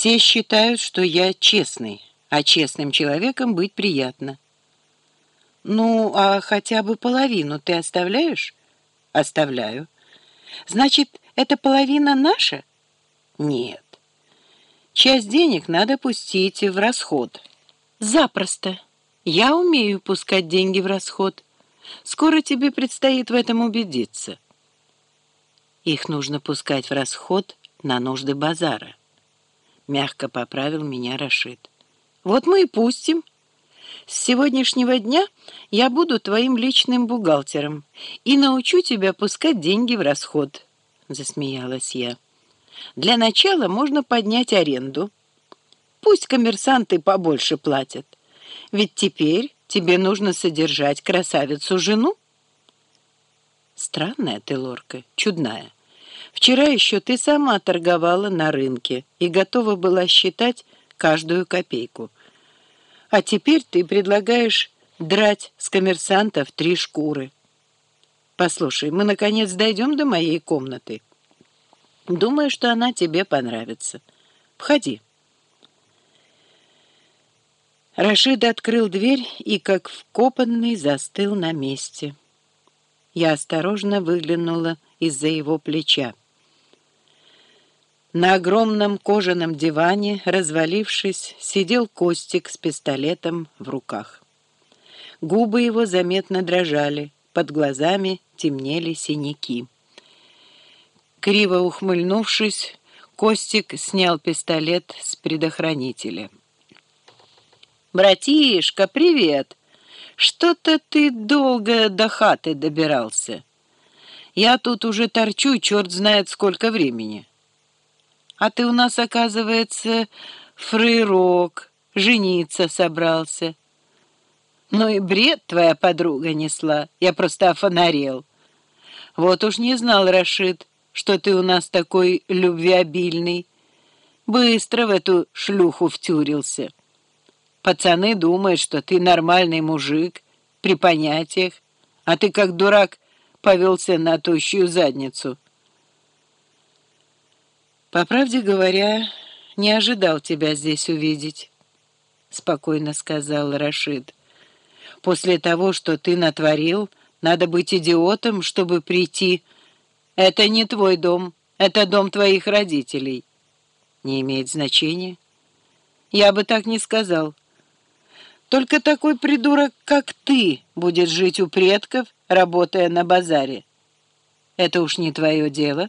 Все считают, что я честный, а честным человеком быть приятно. Ну, а хотя бы половину ты оставляешь? Оставляю. Значит, эта половина наша? Нет. Часть денег надо пустить в расход. Запросто. Я умею пускать деньги в расход. Скоро тебе предстоит в этом убедиться. Их нужно пускать в расход на нужды базара. Мягко поправил меня Рашид. Вот мы и пустим. С сегодняшнего дня я буду твоим личным бухгалтером и научу тебя пускать деньги в расход, засмеялась я. Для начала можно поднять аренду. Пусть коммерсанты побольше платят. Ведь теперь тебе нужно содержать красавицу-жену. Странная ты, Лорка, чудная. Вчера еще ты сама торговала на рынке и готова была считать каждую копейку. А теперь ты предлагаешь драть с коммерсантов три шкуры. Послушай, мы, наконец, дойдем до моей комнаты. Думаю, что она тебе понравится. Входи. Рашид открыл дверь и, как вкопанный, застыл на месте. Я осторожно выглянула из-за его плеча. На огромном кожаном диване, развалившись, сидел Костик с пистолетом в руках. Губы его заметно дрожали, под глазами темнели синяки. Криво ухмыльнувшись, Костик снял пистолет с предохранителя. «Братишка, привет! Что-то ты долго до хаты добирался. Я тут уже торчу, черт знает сколько времени. А ты у нас, оказывается, фрейрок, жениться собрался. Ну и бред твоя подруга несла, я просто офонарел. Вот уж не знал, Рашид, что ты у нас такой любвеобильный. Быстро в эту шлюху втюрился». Пацаны думают, что ты нормальный мужик, при понятиях, а ты как дурак повелся на тощую задницу. По правде говоря, не ожидал тебя здесь увидеть, спокойно сказал Рашид. После того, что ты натворил, надо быть идиотом, чтобы прийти. Это не твой дом, это дом твоих родителей. Не имеет значения. Я бы так не сказал. Только такой придурок, как ты, будет жить у предков, работая на базаре. Это уж не твое дело.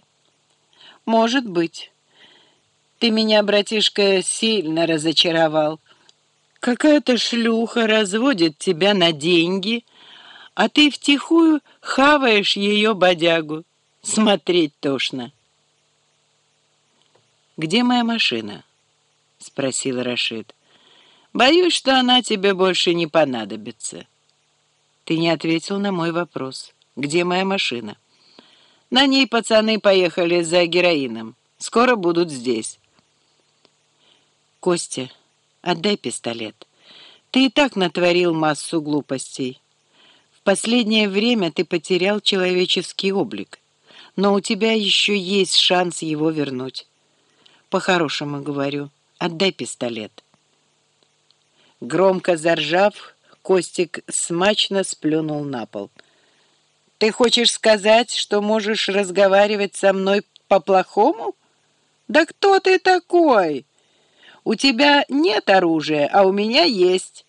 Может быть. Ты меня, братишка, сильно разочаровал. Какая-то шлюха разводит тебя на деньги, а ты втихую хаваешь ее бодягу. Смотреть тошно. «Где моя машина?» — спросил Рашид. Боюсь, что она тебе больше не понадобится. Ты не ответил на мой вопрос. Где моя машина? На ней пацаны поехали за героином. Скоро будут здесь. Костя, отдай пистолет. Ты и так натворил массу глупостей. В последнее время ты потерял человеческий облик, но у тебя еще есть шанс его вернуть. По-хорошему говорю, отдай пистолет. Громко заржав, Костик смачно сплюнул на пол. «Ты хочешь сказать, что можешь разговаривать со мной по-плохому? Да кто ты такой? У тебя нет оружия, а у меня есть».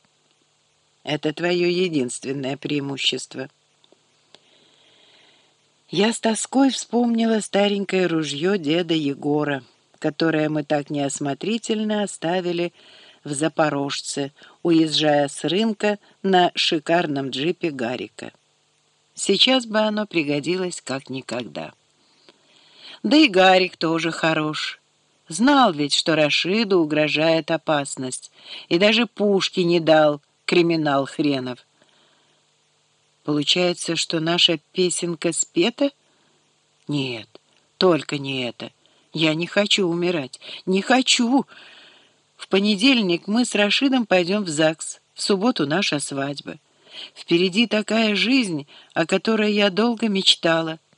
Это твое единственное преимущество. Я с тоской вспомнила старенькое ружье деда Егора, которое мы так неосмотрительно оставили в Запорожце, уезжая с рынка на шикарном джипе Гарика. Сейчас бы оно пригодилось как никогда. Да и Гарик тоже хорош. Знал ведь, что Рашиду угрожает опасность, и даже пушки не дал, криминал хренов. Получается, что наша песенка спета? Нет, только не это. Я не хочу умирать, не хочу... В понедельник мы с Рашидом пойдем в ЗАГС. В субботу наша свадьба. Впереди такая жизнь, о которой я долго мечтала —